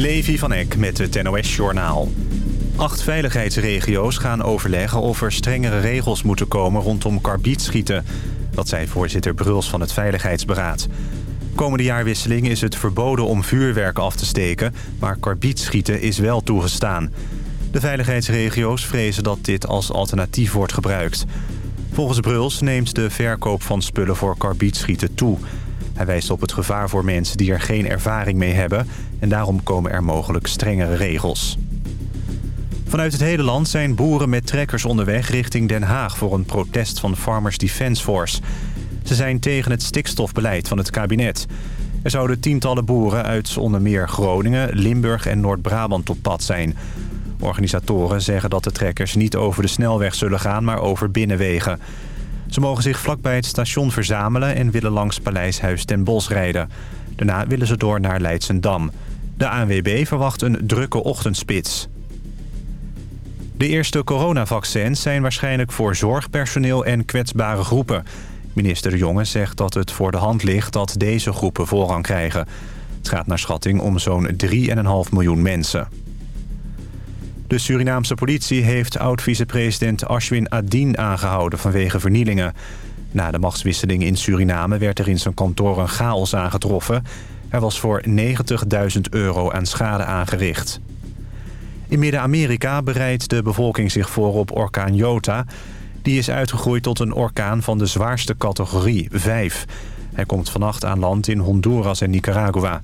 Levi van Eck met het NOS-journaal. Acht veiligheidsregio's gaan overleggen of er strengere regels moeten komen rondom karbietschieten. Dat zei voorzitter Bruls van het Veiligheidsberaad. Komende jaarwisseling is het verboden om vuurwerk af te steken... maar karbietschieten is wel toegestaan. De veiligheidsregio's vrezen dat dit als alternatief wordt gebruikt. Volgens Bruls neemt de verkoop van spullen voor karbietschieten toe... Hij wijst op het gevaar voor mensen die er geen ervaring mee hebben... en daarom komen er mogelijk strengere regels. Vanuit het hele land zijn boeren met trekkers onderweg richting Den Haag... voor een protest van Farmers Defence Force. Ze zijn tegen het stikstofbeleid van het kabinet. Er zouden tientallen boeren uit onder meer Groningen, Limburg en Noord-Brabant op pad zijn. Organisatoren zeggen dat de trekkers niet over de snelweg zullen gaan, maar over binnenwegen... Ze mogen zich vlakbij het station verzamelen en willen langs Paleishuis ten Bosch rijden. Daarna willen ze door naar Leidsendam. De ANWB verwacht een drukke ochtendspits. De eerste coronavaccins zijn waarschijnlijk voor zorgpersoneel en kwetsbare groepen. Minister Jonge zegt dat het voor de hand ligt dat deze groepen voorrang krijgen. Het gaat naar schatting om zo'n 3,5 miljoen mensen. De Surinaamse politie heeft oud-vicepresident Ashwin Adin aangehouden vanwege vernielingen. Na de machtswisseling in Suriname werd er in zijn kantoor een chaos aangetroffen. Er was voor 90.000 euro aan schade aangericht. In Midden-Amerika bereidt de bevolking zich voor op orkaan Jota. Die is uitgegroeid tot een orkaan van de zwaarste categorie, 5. Hij komt vannacht aan land in Honduras en Nicaragua.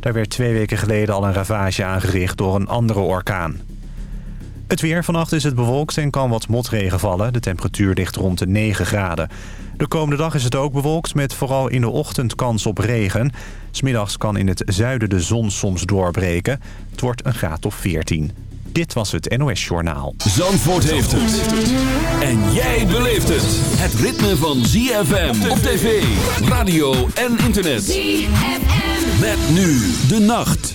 Daar werd twee weken geleden al een ravage aangericht door een andere orkaan. Het weer. Vannacht is het bewolkt en kan wat motregen vallen. De temperatuur ligt rond de 9 graden. De komende dag is het ook bewolkt met vooral in de ochtend kans op regen. Smiddags kan in het zuiden de zon soms doorbreken. Het wordt een graad of 14. Dit was het NOS Journaal. Zandvoort heeft het. En jij beleeft het. Het ritme van ZFM op tv, radio en internet. ZFM. Met nu de nacht.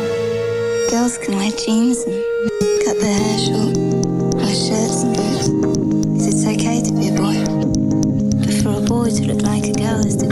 Girls can wear jeans and cut their hair short, wear shirts and boots. Cause it's okay to be a boy. But for a boy to look like a girl is degrading.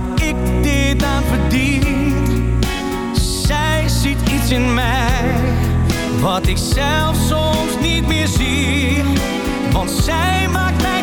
heb ik dit aan verdiend? Zij ziet iets in mij, wat ik zelf soms niet meer zie. Want zij maakt mij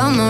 Van